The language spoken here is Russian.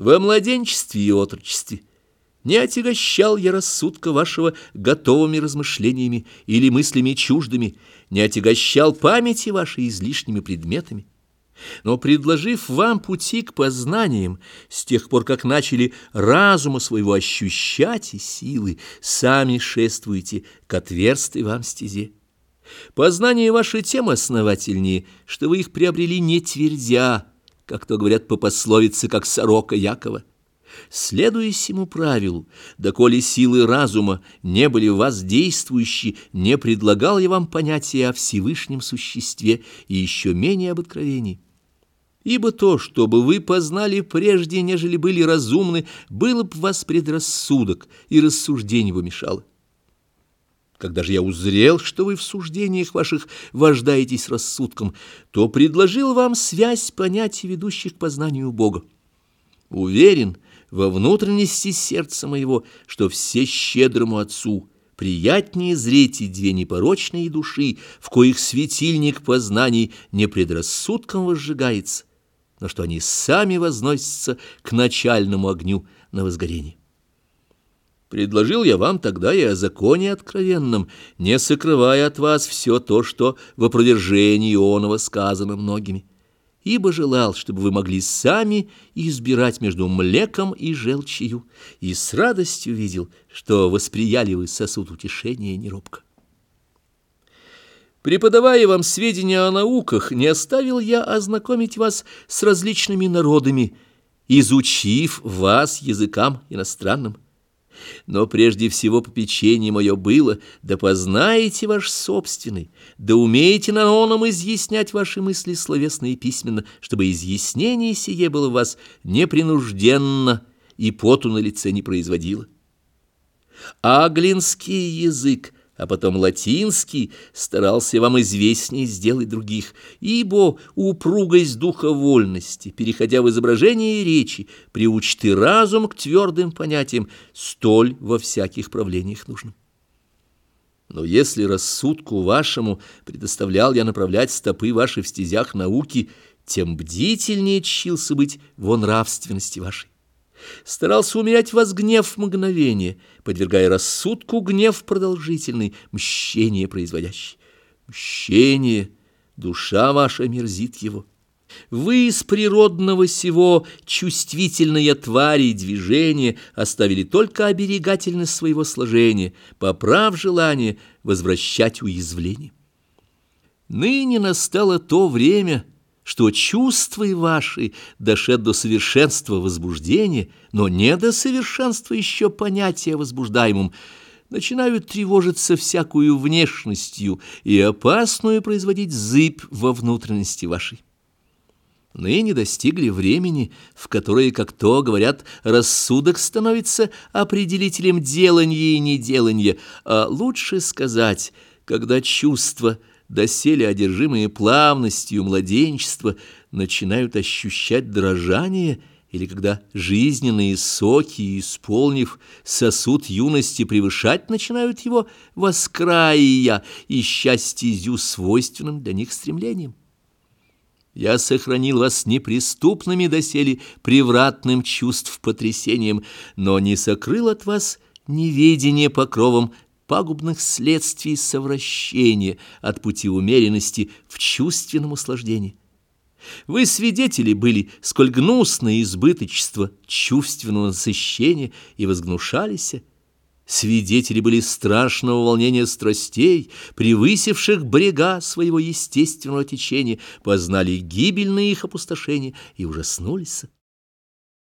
Во младенчестве и отрочестве не отягощал я рассудка вашего готовыми размышлениями или мыслями чуждыми, не отягощал памяти вашей излишними предметами. Но, предложив вам пути к познаниям, с тех пор, как начали разума своего ощущать и силы, сами шествуете к отверстой вам стезе. Познания ваши тем основательнее, что вы их приобрели не твердя, как то говорят по пословице, как сорока Якова. Следуя сему правилу, доколе силы разума не были в вас действующие, не предлагал я вам понятия о Всевышнем существе и еще менее об откровении. Ибо то, чтобы вы познали прежде, нежели были разумны, было бы вас предрассудок, и рассуждение бы. Когда же я узрел, что вы в суждениях ваших вождаетесь рассудком, то предложил вам связь понятий, ведущих к познанию Бога. Уверен во внутренности сердца моего, что все щедрому Отцу приятнее зреть и две непорочные души, в коих светильник познаний не предрассудком возжигается, но что они сами возносятся к начальному огню на возгорение. Предложил я вам тогда и о законе откровенном, не сокрывая от вас все то, что в опровержении Ионова сказано многими. Ибо желал, чтобы вы могли сами избирать между млеком и желчью, и с радостью видел, что восприяли вы сосуд утешения неробко. Преподавая вам сведения о науках, не оставил я ознакомить вас с различными народами, изучив вас языкам иностранным. Но прежде всего попечение мое было, да познаете ваш собственный, да умеете на оном изъяснять ваши мысли словесно и письменно, чтобы изъяснение сие было у вас непринужденно и поту на лице не производило. Аглинский язык — а потом латинский, старался вам известней сделать других, ибо упругость духа вольности, переходя в изображение речи, приучит и разум к твердым понятиям, столь во всяких правлениях нужным. Но если рассудку вашему предоставлял я направлять стопы ваши в стезях науки, тем бдительнее чился быть во нравственности вашей старался умерять вас гнев мгновение, подвергая рассудку гнев продолжительный, мщение производящий. Мщение, душа ваша мерзит его. Вы из природного сего чувствительные твари и движения оставили только оберегательность своего сложения, поправ желание возвращать уязвление. Ныне настало то время, что чувства ваши дошед до совершенства возбуждения, но не до совершенства еще понятия возбуждаемым, начинают тревожиться всякую внешностью и опасную производить зыбь во внутренности вашей. Ныне достигли времени, в которое, как то говорят, рассудок становится определителем делания и неделания, а лучше сказать, когда чувства – доселе одержимые плавностью младенчества, начинают ощущать дрожание, или когда жизненные соки, исполнив сосуд юности, превышать начинают его воскраия, ища стезю свойственным для них стремлением. Я сохранил вас неприступными доселе превратным чувств потрясением, но не сокрыл от вас неведение покровом пагубных следствий совращения от пути умеренности в чувственном услаждении. Вы свидетели были, сколь гнусное избыточество чувственного насыщения и возгнушались, Свидетели были страшного волнения страстей, превысивших брега своего естественного течения, познали гибельное их опустошение и ужаснулись.